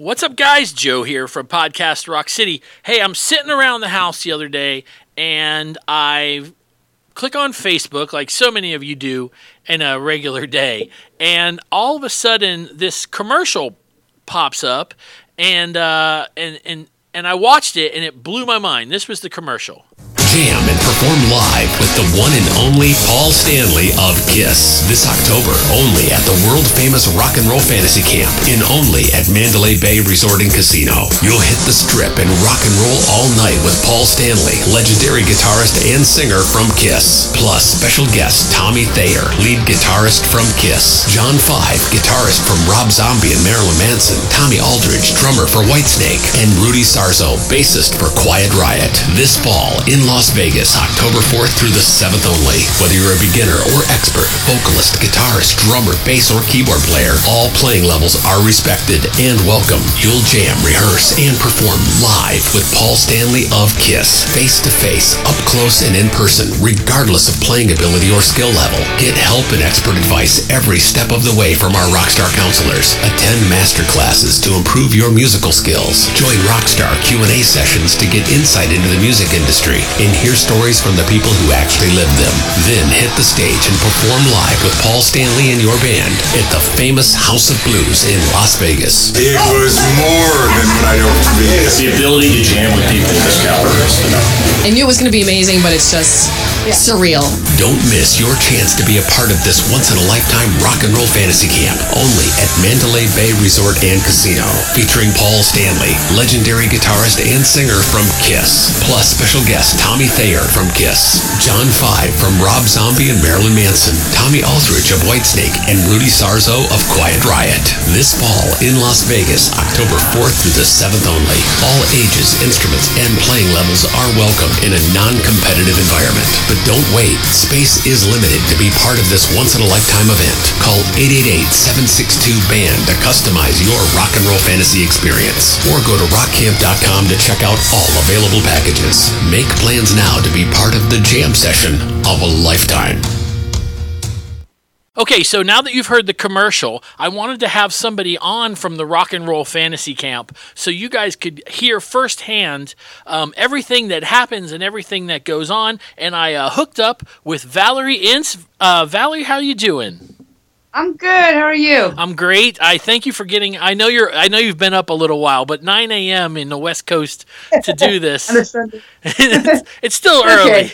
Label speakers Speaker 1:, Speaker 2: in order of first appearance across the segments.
Speaker 1: What's up, guys? Joe here from Podcast Rock City. Hey, I'm sitting around the house the other day and I click on Facebook, like so many of you do in a regular day, and all of a sudden this commercial pops up, and uh, and and and I watched it, and it blew my mind. This was the commercial
Speaker 2: jam and perform live with the one and only Paul Stanley of KISS this October only at the world famous Rock and Roll Fantasy Camp in only at Mandalay Bay Resort and Casino. You'll hit the strip and rock and roll all night with Paul Stanley, legendary guitarist and singer from KISS, plus special guest Tommy Thayer, lead guitarist from KISS, John Five, guitarist from Rob Zombie and Marilyn Manson, Tommy Aldridge, drummer for Whitesnake, and Rudy Sarzo, bassist for Quiet Riot. This fall in Las Las Vegas, October 4th through the 7th only. Whether you're a beginner or expert, vocalist, guitarist, drummer, bass, or keyboard player, all playing levels are respected and welcome. You'll jam, rehearse, and perform live with Paul Stanley of KISS, face to face, up close and in person, regardless of playing ability or skill level. Get help and expert advice every step of the way from our Rockstar counselors. Attend master classes to improve your musical skills. Join Rockstar Q&A sessions to get insight into the music industry hear stories from the people who actually lived them. Then hit the stage and perform live with Paul Stanley and your band at the famous House of Blues in Las Vegas.
Speaker 3: It was more than what I hoped to.
Speaker 4: The ability to jam with people this caliber is enough.
Speaker 5: I knew it was going to be amazing, but it's just surreal.
Speaker 2: Don't miss your chance to be a part of this once-in-a-lifetime rock and roll fantasy camp only at Mandalay Bay Resort and Casino, featuring Paul Stanley, legendary guitarist and singer from KISS, plus special guest Tommy Tommy Thayer from KISS, John Five from Rob Zombie and Marilyn Manson, Tommy Aldridge of Whitesnake, and Rudy Sarzo of Quiet Riot. This fall in Las Vegas, October 4th through the 7th only. All ages, instruments, and playing levels are welcome in a non-competitive environment. But don't wait. Space is limited to be part of this once-in-a-lifetime event. Call 888-762-BAND to customize your rock and roll fantasy experience. Or go to rockcamp.com to check out all available packages. Make plans now to be part of the jam session of a lifetime.
Speaker 1: Okay, so now that you've heard the commercial, I wanted to have somebody on from the Rock and Roll Fantasy Camp so you guys could hear firsthand um, everything that happens and everything that goes on. And I uh, hooked up with Valerie Ince. Uh, Valerie, how you doing?
Speaker 6: I'm good. How are you?
Speaker 1: I'm great. I thank you for getting. I know you're. I know you've been up a little while, but 9 a.m. in the West Coast to do this. it's, it's, still early.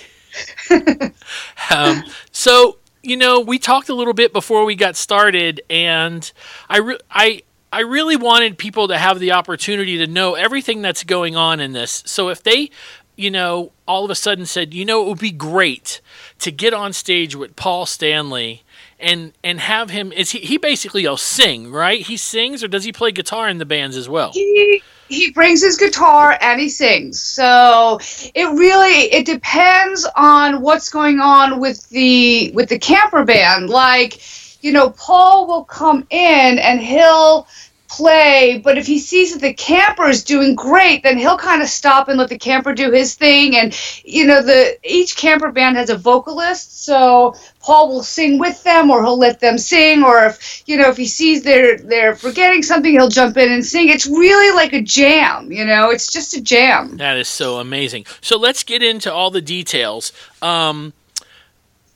Speaker 1: um, so you know, we talked a little bit before we got started, and I, re- I, I really wanted people to have the opportunity to know everything that's going on in this. So if they, you know, all of a sudden said, you know, it would be great to get on stage with Paul Stanley and and have him is he, he basically will sing right he sings or does he play guitar in the bands as well
Speaker 6: he he brings his guitar and he sings. So it really it depends on what's going on with the with the camper band. Like you know paul will come in and he'll play, but if he sees that the camper is doing great, then he'll kind of stop and let the camper do his thing. And you know, the each camper band has a vocalist, so Paul will sing with them, or he'll let them sing, or if you know if he sees they're they're forgetting something, he'll jump in and sing. It's really like a jam, you know. It's just a jam.
Speaker 1: That is so amazing. So let's get into all the details. Um,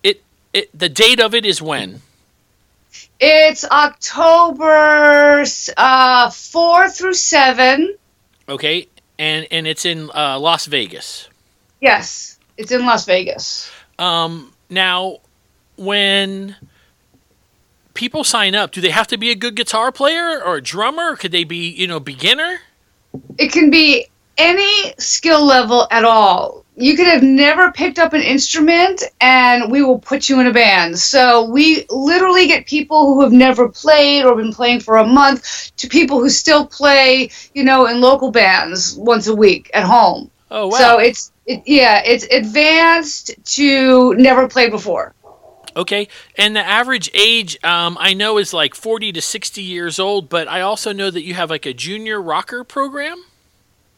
Speaker 1: it it the date of it is when.
Speaker 6: It's October uh, four through seven.
Speaker 1: Okay, and and it's in uh, Las Vegas.
Speaker 6: Yes, it's in Las Vegas.
Speaker 1: Um, now, when people sign up, do they have to be a good guitar player or a drummer? Or could they be, you know, beginner?
Speaker 6: It can be any skill level at all you could have never picked up an instrument and we will put you in a band. So we literally get people who have never played or been playing for a month to people who still play, you know, in local bands once a week at home.
Speaker 1: Oh wow.
Speaker 6: So it's it, yeah, it's advanced to never played before.
Speaker 1: Okay, and the average age um, I know is like 40 to 60 years old, but I also know that you have like a junior rocker program.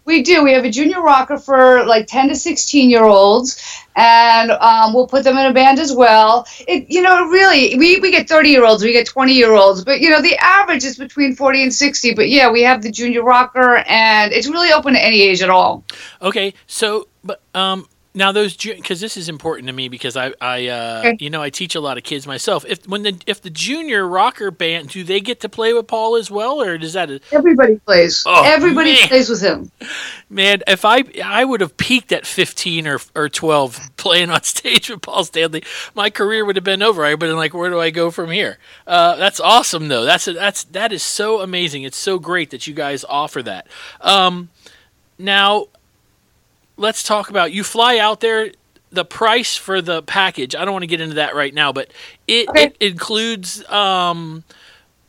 Speaker 6: We do. We have a junior rocker for like 10 to 16 year olds, and um, we'll put them in a band as well. It, you know, really, we, we get 30 year olds, we get 20 year olds, but you know, the average is between 40 and 60. But yeah, we have the junior rocker, and it's really open to any age at all.
Speaker 1: Okay, so but um, now those because this is important to me because I I uh, you know I teach a lot of kids myself. If when the if the junior rocker band do they get to play with Paul as well, or does that? A,
Speaker 6: Everybody plays. Oh, Everybody man. plays with him.
Speaker 1: Man, if I I would have peaked at fifteen or or twelve playing on stage with Paul Stanley, my career would have been over. I would have been like, where do I go from here? Uh, that's awesome though. That's a, that's that is so amazing. It's so great that you guys offer that. Um, now let's talk about you fly out there the price for the package i don't want to get into that right now but it, okay. it includes um,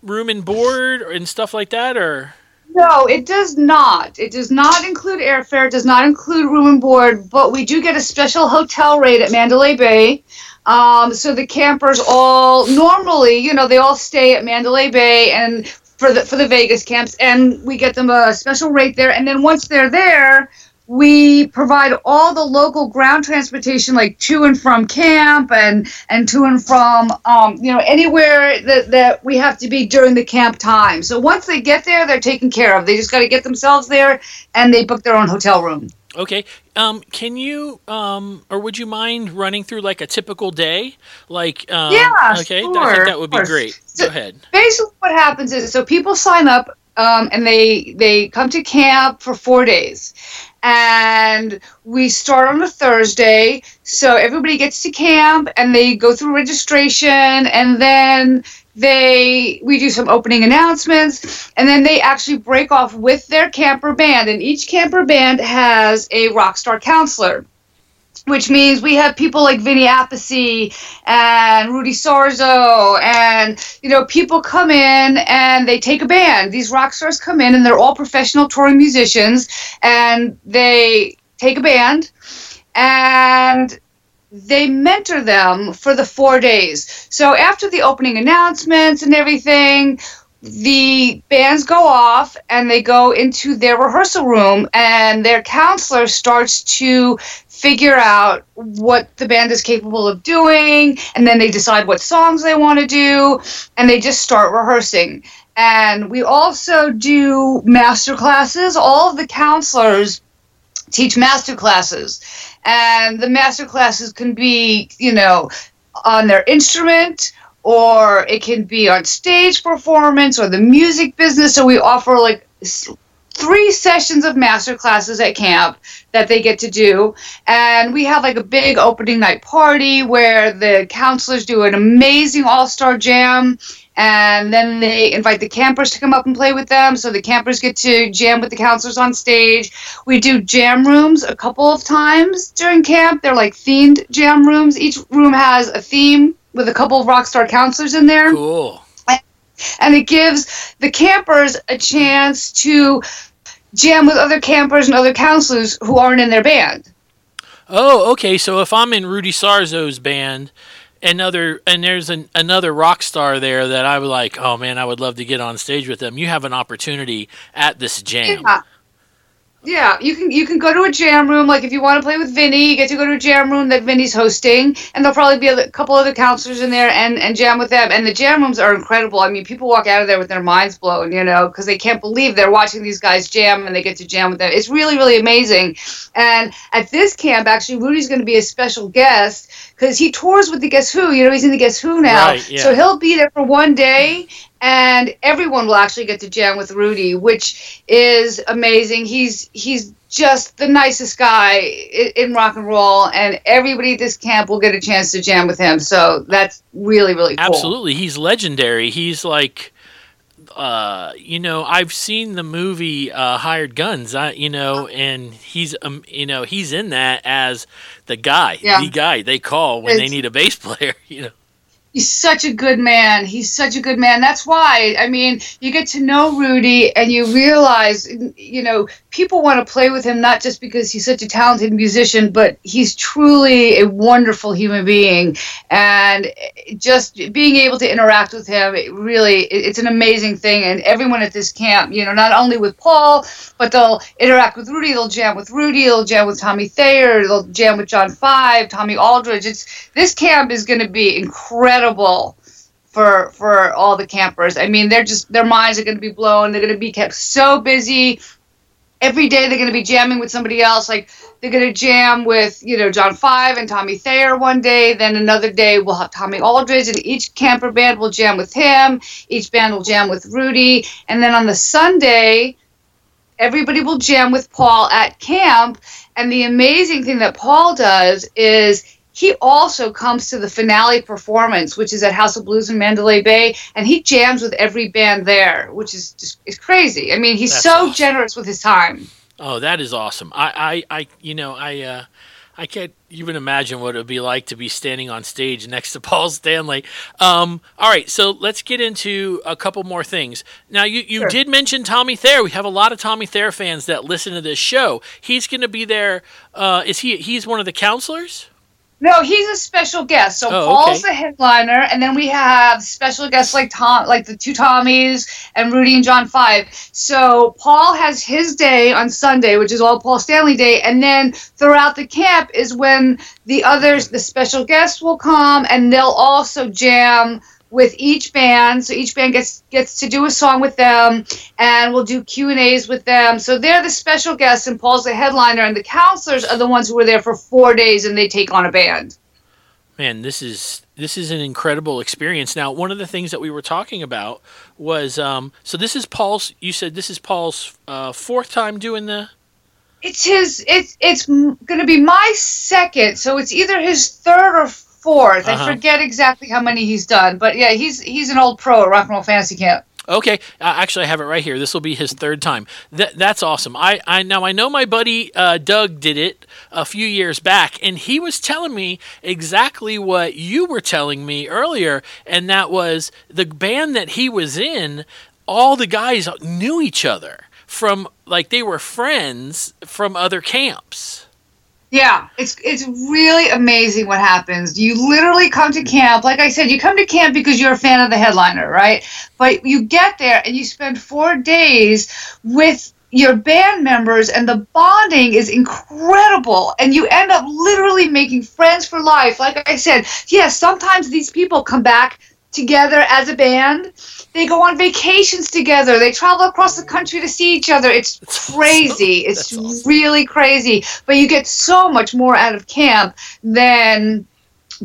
Speaker 1: room and board and stuff like that or?
Speaker 6: No it does not. It does not include airfare it does not include room and board but we do get a special hotel rate at mandalay bay. Um, so the campers all normally you know they all stay at mandalay bay and for the for the vegas camps and we get them a special rate there and then once they're there we provide all the local ground transportation like to and from camp and and to and from um, you know anywhere that, that we have to be during the camp time. So once they get there they're taken care of. They just got to get themselves there and they book their own hotel room.
Speaker 1: Okay. Um, can you um, or would you mind running through like a typical day? Like um,
Speaker 6: yeah
Speaker 1: okay
Speaker 6: sure,
Speaker 1: i think that would be great.
Speaker 6: So
Speaker 1: go ahead.
Speaker 6: basically what happens is so people sign up um, and they they come to camp for four days and we start on a Thursday. So everybody gets to camp and they go through registration and then they we do some opening announcements and then they actually break off with their camper band and each camper band has a rock star counselor which means we have people like Vinny Appice and Rudy Sarzo, and you know, people come in and they take a band. These rock stars come in and they're all professional touring musicians, and they take a band and they mentor them for the four days. So after the opening announcements and everything, the bands go off and they go into their rehearsal room and their counselor starts to figure out what the band is capable of doing. And then they decide what songs they want to do and they just start rehearsing. And we also do master classes. All of the counselors teach master classes. And the master classes can be you know on their instrument or it can be on stage performance or the music business. So we offer like three sessions of master classes at camp that they get to do. And we have like a big opening night party where the counselors do an amazing all-star jam. And then they invite the campers to come up and play with them. So the campers get to jam with the counselors on stage. We do jam rooms a couple of times during camp. They're like themed jam rooms. Each room has a theme with a couple of rock star counselors in there.
Speaker 1: Cool.
Speaker 6: And it gives the campers a chance to jam with other campers and other counselors who aren't in their band.
Speaker 1: Oh, okay. So if I'm in Rudy Sarzo's band, another and there's an, another rock star there that I would like, oh man, I would love to get on stage with them. You have an opportunity at this jam.
Speaker 6: Yeah. Yeah, you can you can go to a jam room. Like if you want to play with Vinny, you get to go to a jam room that Vinny's hosting, and there'll probably be a couple other counselors in there and and jam with them. And the jam rooms are incredible. I mean, people walk out of there with their minds blown, you know, because they can't believe they're watching these guys jam and they get to jam with them. It's really really amazing. And at this camp, actually, Rudy's going to be a special guest because he tours with the Guess Who. You know, he's in the Guess Who now, right, yeah. so he'll be there for one day, and everyone will actually get to jam with Rudy, which is amazing. He's he's just the nicest guy in, in rock and roll, and everybody at this camp will get a chance to jam with him. So that's really really cool.
Speaker 1: Absolutely, he's legendary. He's like. Uh, you know, I've seen the movie uh, Hired Guns. I, you know, and he's, um, you know, he's in that as the guy, yeah. the guy they call when it's, they need a bass player. You know.
Speaker 6: He's such a good man. He's such a good man. That's why, I mean, you get to know Rudy and you realize, you know, people want to play with him not just because he's such a talented musician, but he's truly a wonderful human being. And just being able to interact with him, it really, it's an amazing thing. And everyone at this camp, you know, not only with Paul, but they'll interact with Rudy, they'll jam with Rudy, they'll jam with Tommy Thayer, they'll jam with John Five, Tommy Aldridge. It's this camp is going to be incredible for for all the campers. I mean, they're just their minds are going to be blown. They're going to be kept so busy. Every day they're going to be jamming with somebody else. Like they're going to jam with you know John Five and Tommy Thayer one day. Then another day we'll have Tommy Aldridge, and each camper band will jam with him. Each band will jam with Rudy, and then on the Sunday, everybody will jam with Paul at camp. And the amazing thing that Paul does is he also comes to the finale performance, which is at House of Blues in Mandalay Bay, and he jams with every band there, which is just is crazy. I mean, he's That's so awesome. generous with his time.
Speaker 1: Oh, that is awesome. I, I, I you know, I, uh, I can't even imagine what it would be like to be standing on stage next to Paul Stanley. Um, all right, so let's get into a couple more things. Now, you, you sure. did mention Tommy Thayer. We have a lot of Tommy Thayer fans that listen to this show. He's going to be there. Uh, is he? He's one of the counselors.
Speaker 6: No, he's a special guest. So oh, Paul's okay. the headliner, and then we have special guests like Tom, like the two Tommies and Rudy and John Five. So Paul has his day on Sunday, which is all Paul Stanley Day, and then throughout the camp is when the others, the special guests, will come, and they'll also jam with each band. So each band gets gets to do a song with them, and we'll do Q and A's with them. So they're the special guests, and Paul's the headliner, and the counselors are the ones who are there for four days, and they take on a band.
Speaker 1: Man, this is this is an incredible experience. Now, one of the things that we were talking about was um, so this is Paul's. You said this is Paul's uh, fourth time doing the.
Speaker 6: It's his. It's it's going to be my second. So it's either his third or 4th uh-huh. I forget exactly how many he's done, but yeah, he's he's an old pro at Rock and Roll Fantasy Camp.
Speaker 1: Okay, uh, actually, I have it right here. This will be his third time. That that's awesome. I, I now I know my buddy uh, Doug did it a few years back, and he was telling me exactly what you were telling me earlier, and that was the band that he was in. All the guys knew each other from like they were friends from other camps.
Speaker 6: Yeah, it's it's really amazing what happens. You literally come to camp, like I said, you come to camp because you're a fan of the headliner, right? But you get there and you spend four days with your band members and the bonding is incredible and you end up literally making friends for life like i said yes sometimes these people come back together as a band. They go on vacations together. They travel across the country to see each other. It's crazy. It's awesome. really crazy. But you get so much more out of camp than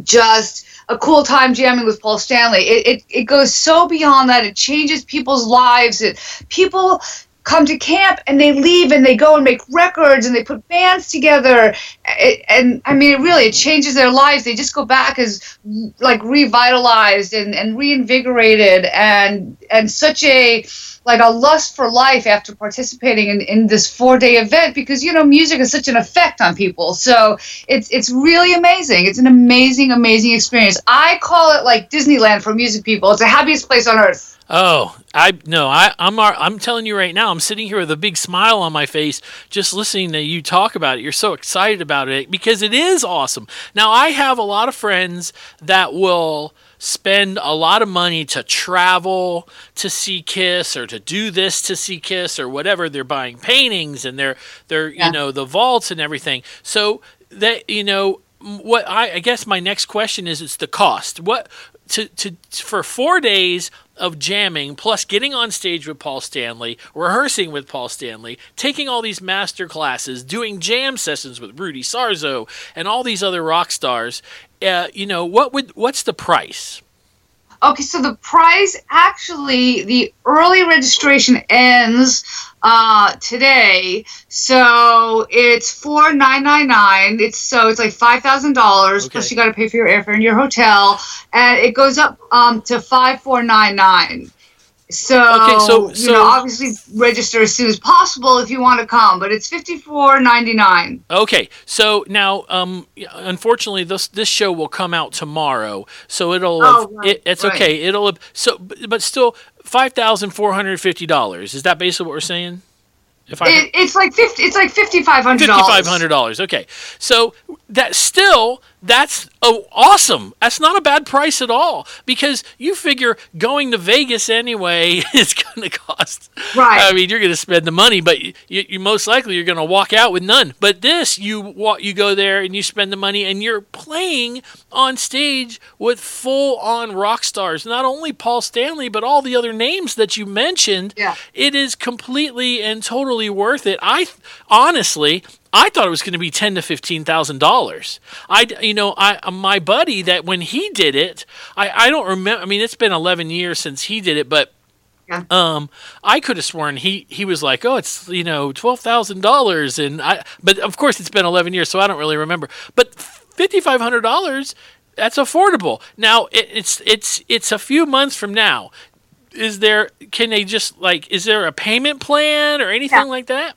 Speaker 6: just a cool time jamming with Paul Stanley. It, it, it goes so beyond that. It changes people's lives. It people come to camp and they leave and they go and make records and they put bands together. It, and i mean it really it changes their lives. They just go back as like revitalized and, and reinvigorated and and such a like a lust for life after participating in, in this four day event because you know music has such an effect on people. So it's it's really amazing. It's an amazing amazing experience. I call it like disneyland for music people. It's the happiest place on earth
Speaker 1: Oh, I no, I I'm I'm telling you right now, I'm sitting here with a big smile on my face just listening to you talk about it. You're so excited about it because it is awesome. Now, I have a lot of friends that will spend a lot of money to travel to see Kiss or to do this to see Kiss or whatever. They're buying paintings and they're they're yeah. you know the vaults and everything. So that you know what I, I guess my next question is it's the cost. What to, to for four days of jamming, plus getting on stage with Paul Stanley, rehearsing with Paul Stanley, taking all these master classes, doing jam sessions with Rudy Sarzo and all these other rock stars. Uh, you know, what would what's the price?
Speaker 6: Okay, so the price actually, the early registration ends uh, today. So it's four nine nine nine. It's so it's like five thousand okay. dollars plus you got to pay for your airfare and your hotel, and it goes up um, to five four nine nine. So, okay, so, so you know, obviously register as soon as possible if you want to come, but it's fifty four ninety nine.
Speaker 1: Okay, so now, um, unfortunately, this this show will come out tomorrow, so it'll. Oh, right, it, it's right. okay. It'll so, but still, five thousand four hundred fifty dollars. Is that basically what we're saying?
Speaker 6: If I, it, it's like fifty. It's like fifty five hundred.
Speaker 1: Fifty five hundred dollars. Okay, so that still that's oh, awesome. That's not a bad price at all because you figure going to Vegas anyway is going to cost.
Speaker 6: Right. I
Speaker 1: mean, you're going to spend the money, but you, you most likely you're going to walk out with none. But this, you walk, you go there and you spend the money, and you're playing on stage with full on rock stars. Not only Paul Stanley, but all the other names that you mentioned.
Speaker 6: Yeah.
Speaker 1: It is completely and totally worth it. I honestly, I thought it was going to be ten to fifteen thousand dollars. I, you know, I my buddy that when he did it, I I don't remember. I mean, it's been eleven years since he did it, but yeah. Um, I could have sworn he he was like, oh, it's you know twelve thousand dollars, and I. But of course, it's been eleven years, so I don't really remember. But fifty five hundred dollars, that's affordable. Now it, it's it's it's a few months from now. Is there? Can they just like? Is there a payment plan or anything yeah. like that?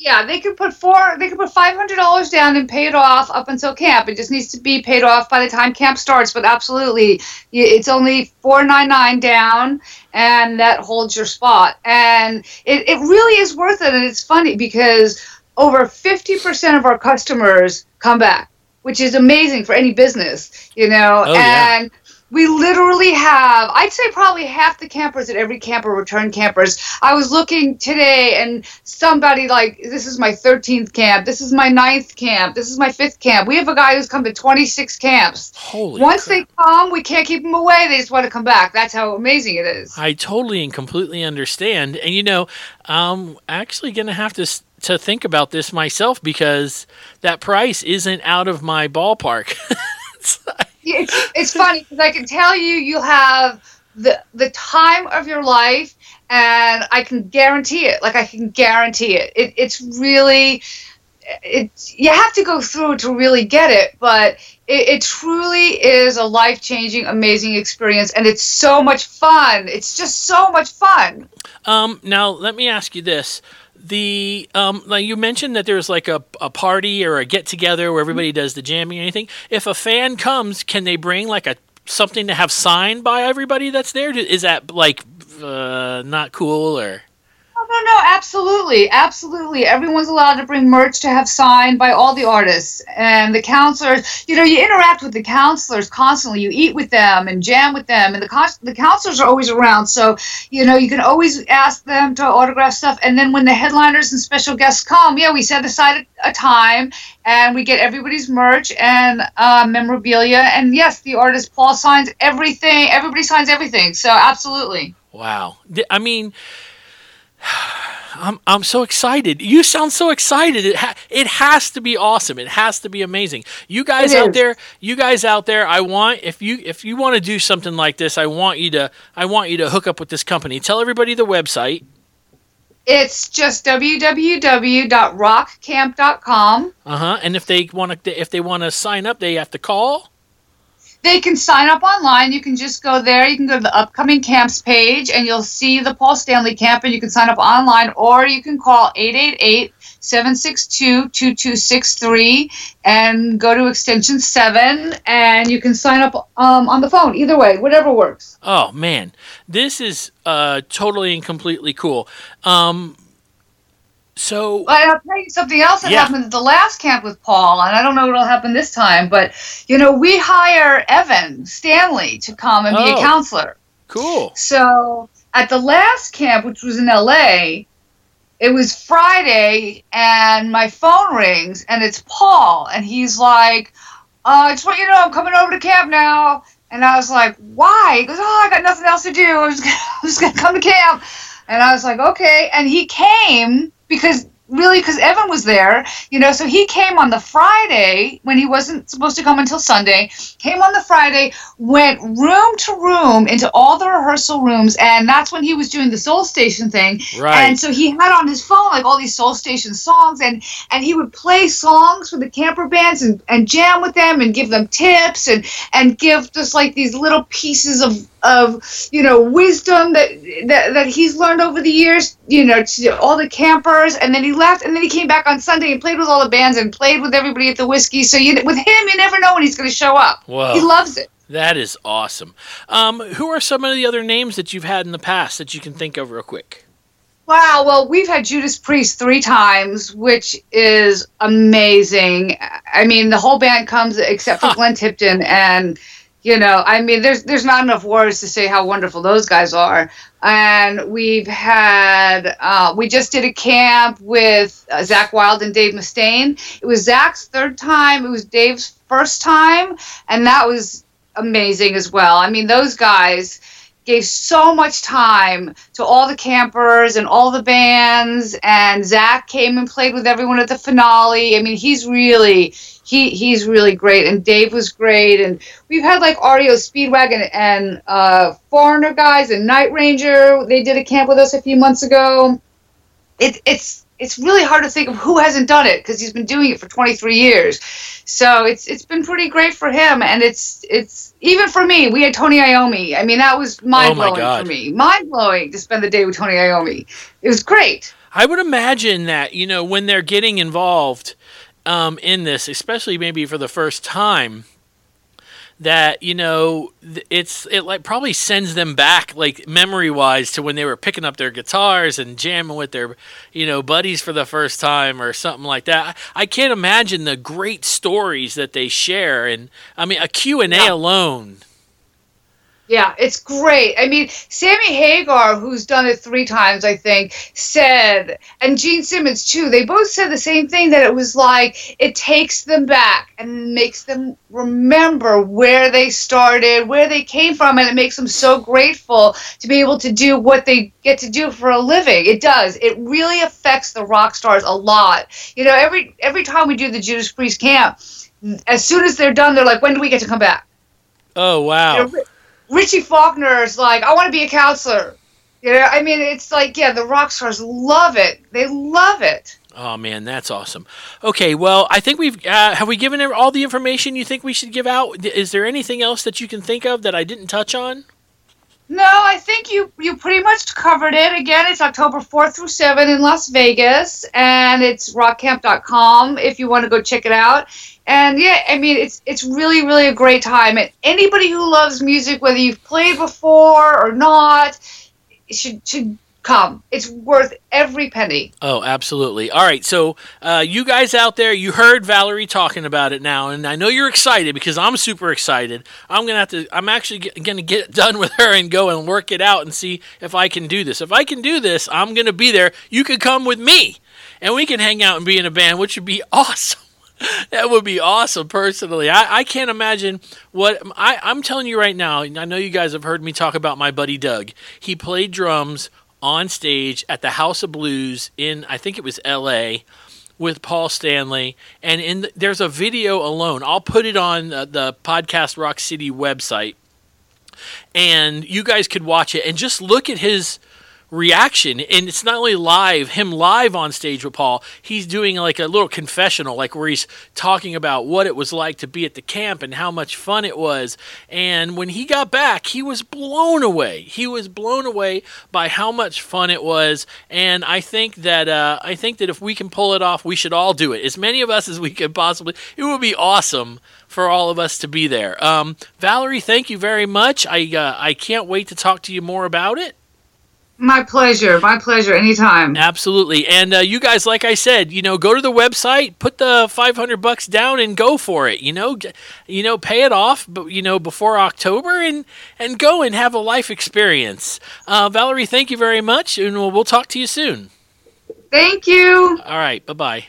Speaker 6: Yeah, they could put four. They could put five hundred dollars down and pay it off up until camp. It just needs to be paid off by the time camp starts. But absolutely, it's only four nine nine down, and that holds your spot. And it, it really is worth it. And it's funny because over fifty percent of our customers come back, which is amazing for any business, you know. Oh, and yeah we literally have i'd say probably half the campers at every camper return campers. I was looking today and somebody like this is my 13th camp this is my ninth camp this is my fifth camp. We have a guy who's come to 26 camps.
Speaker 1: Holy
Speaker 6: once
Speaker 1: crap.
Speaker 6: they come we can't keep them away they just want to come back. That's how amazing it is.
Speaker 1: I totally and completely understand. And you know i'm actually gonna have to to think about this myself because that price isn't out of my ballpark
Speaker 6: it's, it's funny because I can tell you you have the the time of your life, and I can guarantee it. Like I can guarantee it. it it's really it's you have to go through to really get it, but it, it truly is a life changing, amazing experience, and it's so much fun. It's just so much fun.
Speaker 1: Um, now let me ask you this: the um like you mentioned that there's like a, a party or a get together where everybody does the jamming or anything. If a fan comes can they bring like a something to have signed by everybody that's there? Is that like uh, not cool or
Speaker 6: no, no, absolutely, absolutely. Everyone's allowed to bring merch to have signed by all the artists and the counselors. You know, you interact with the counselors constantly. You eat with them and jam with them, and the the counselors are always around. So, you know, you can always ask them to autograph stuff. And then when the headliners and special guests come, yeah, we set aside a, a time and we get everybody's merch and uh, memorabilia. And yes, the artist Paul signs everything. Everybody signs everything. So, absolutely.
Speaker 1: Wow. I mean I'm I'm so excited. You sound so excited. It ha- it has to be awesome. It has to be amazing. You guys out there, you guys out there, I want if you if you want to do something like this, I want you to I want you to hook up with this company. Tell everybody the website.
Speaker 6: It's just www.rockcamp.com.
Speaker 1: Uh-huh. And if they want to if they want to sign up, they have to call
Speaker 6: they can sign up online. You can just go there. You can go to the upcoming camps page and you'll see the Paul Stanley camp and you can sign up online or you can call 888 762 2263 and go to extension 7 and you can sign up um, on the phone. Either way, whatever works.
Speaker 1: Oh, man. This is uh, totally and completely cool. Um, so
Speaker 6: I'll tell you something else that yeah. happened at the last camp with Paul, and I don't know what'll happen this time, but you know, we hire Evan Stanley to come and be oh, a counselor.
Speaker 1: Cool.
Speaker 6: So at the last camp, which was in LA, it was Friday, and my phone rings, and it's Paul, and he's like, uh, "Just want you to know, I'm coming over to camp now." And I was like, "Why?" He goes, "Oh, I got nothing else to do. I'm just gonna, I'm just gonna come to camp." And I was like, "Okay." And he came because really because Evan was there, you know, so he came on the Friday when he wasn't supposed to come until Sunday. Came on the Friday, went room to room into all the rehearsal rooms, and that's when he was doing the Soul Station thing.
Speaker 1: Right.
Speaker 6: And so he had on his phone like all these Soul Station songs, and and he would play songs for the camper bands and and jam with them and give them tips and and give just like these little pieces of of you know wisdom that, that that he's learned over the years you know to all the campers and then he left and then he came back on sunday and played with all the bands and played with everybody at the whiskey so you with him you never know when he's going to show up
Speaker 1: Whoa.
Speaker 6: he loves it
Speaker 1: That is awesome. Um, who are some of the other names that you've had in the past that you can think of real quick?
Speaker 6: Wow, well, we've had Judas Priest three times, which is amazing. I mean, the whole band comes except for Glenn Tipton, and you know, I mean, there's there's not enough words to say how wonderful those guys are. And we've had uh, we just did a camp with uh, Zakk Wylde and Dave Mustaine. It was Zakk's third time. It was Dave's first time, and that was amazing as well. I mean, those guys gave so much time to all the campers and all the bands and Zach came and played with everyone at the finale. I mean, he's really he he's really great and Dave was great and we've had like REO Speedwagon and uh, Foreigner guys and Night Ranger. They did a camp with us a few months ago. It, it's it's really hard to think of who hasn't done it because he's been doing it for 23 years. So it's it's been pretty great for him, and it's it's even for me. We had Tony Iommi. I mean, that was mind blowing
Speaker 1: God.
Speaker 6: for me. Mind blowing to spend the day with Tony Iommi. It was great.
Speaker 1: I would imagine that you know when they're getting involved um, in this, especially maybe for the first time, that you know it's it like probably sends them back like memory wise to when they were picking up their guitars and jamming with their you know buddies for the first time or something like that. I, can't imagine the great stories that they share, and I mean a Q and A
Speaker 6: Yeah.
Speaker 1: alone.
Speaker 6: Yeah, it's great. I mean, Sammy Hagar, who's done it three times, I think, said, and Gene Simmons too, they both said the same thing that it was like it takes them back and makes them remember where they started, where they came from, and it makes them so grateful to be able to do what they get to do for a living. It does. It really affects the rock stars a lot. You know, every every time we do the Judas Priest camp, as soon as they're done, they're like, when do we get to come back?
Speaker 1: Oh wow!
Speaker 6: Know, Richie Faulkner is like, I want to be a counselor. You know, I mean, it's like, yeah, the rock stars love it. They love it.
Speaker 1: Oh man, that's awesome. Okay, well, I think we've uh, have we given all the information you think we should give out. Is there anything else that you can think of that I didn't touch on?
Speaker 6: No, I think you you pretty much covered it. Again, it's October 4th through 7 in Las Vegas, and it's rockcamp.com if you want to go check it out. And yeah, I mean, it's it's really really a great time. And anybody who loves music, whether you've played before or not, should should It's worth every penny.
Speaker 1: Oh, absolutely. All right, so uh, you guys out there, you heard Valerie talking about it now, and I know you're excited because I'm super excited. I'm gonna have to. I'm actually gonna get done with her and go and work it out and see if I can do this. If I can do this, I'm gonna be there. You could come with me, and we can hang out and be in a band, which would be awesome. that would be awesome personally i, I can't imagine what I, i'm telling you right now i know you guys have heard me talk about my buddy doug he played drums on stage at the house of blues in i think it was la with paul stanley. And in the, there's a video alone. I'll put it on uh, the podcast rock city website. And you guys could watch it and just look at his reaction. And it's not only live him live on stage with paul he's doing like a little confessional like where he's talking about what it was like to be at the camp and how much fun it was. And when he got back he was blown away. He was blown away by how much fun it was. And i think that uh, i think that if we can pull it off we should all do it. As many of us as we could possibly it would be awesome for all of us to be there. Um, valerie thank you very much. I uh, i can't wait to talk to you more about it
Speaker 6: My pleasure. My pleasure. Anytime.
Speaker 1: Absolutely. And uh, you guys, like I said, you know, go to the website, put the 500 bucks down and go for it. You know, you know, pay it off, but you know, before October and and go and have a life experience. Uh, Valerie, thank you very much, and we'll, we'll talk to you soon.
Speaker 6: Thank you.
Speaker 1: All right, bye bye.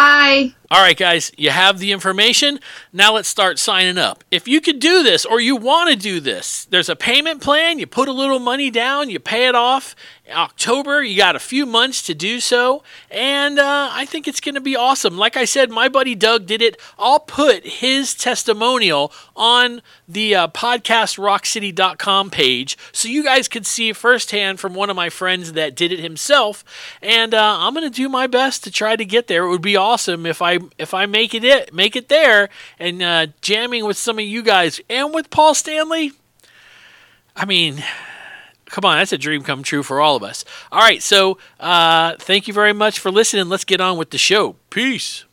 Speaker 6: Bye.
Speaker 1: All right, guys, you have the information. Now let's start signing up. If you could do this or you want to do this, there's a payment plan. You put a little money down, you pay it off. October, you got a few months to do so, and uh, I think it's going to be awesome. Like I said, my buddy Doug did it. I'll put his testimonial on the uh, podcastrockcity.com page so you guys can see firsthand from one of my friends that did it himself. And uh, I'm going to do my best to try to get there. It would be awesome if I if I make it it make it there and uh, jamming with some of you guys and with Paul Stanley. I mean, come on, that's a dream come true for all of us. All right, so uh, thank you very much for listening. Let's get on with the show. Peace.